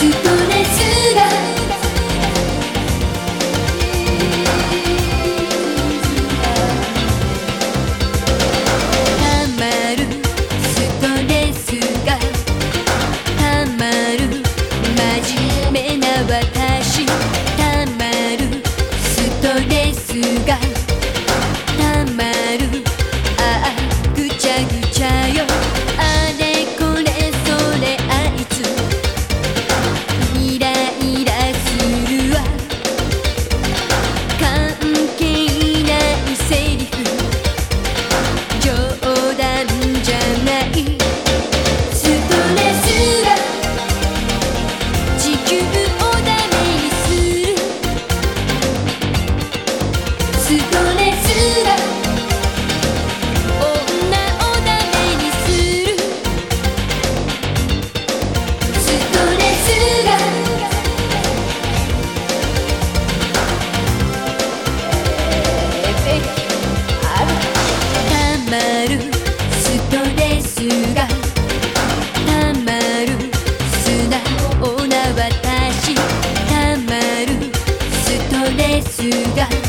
Si you got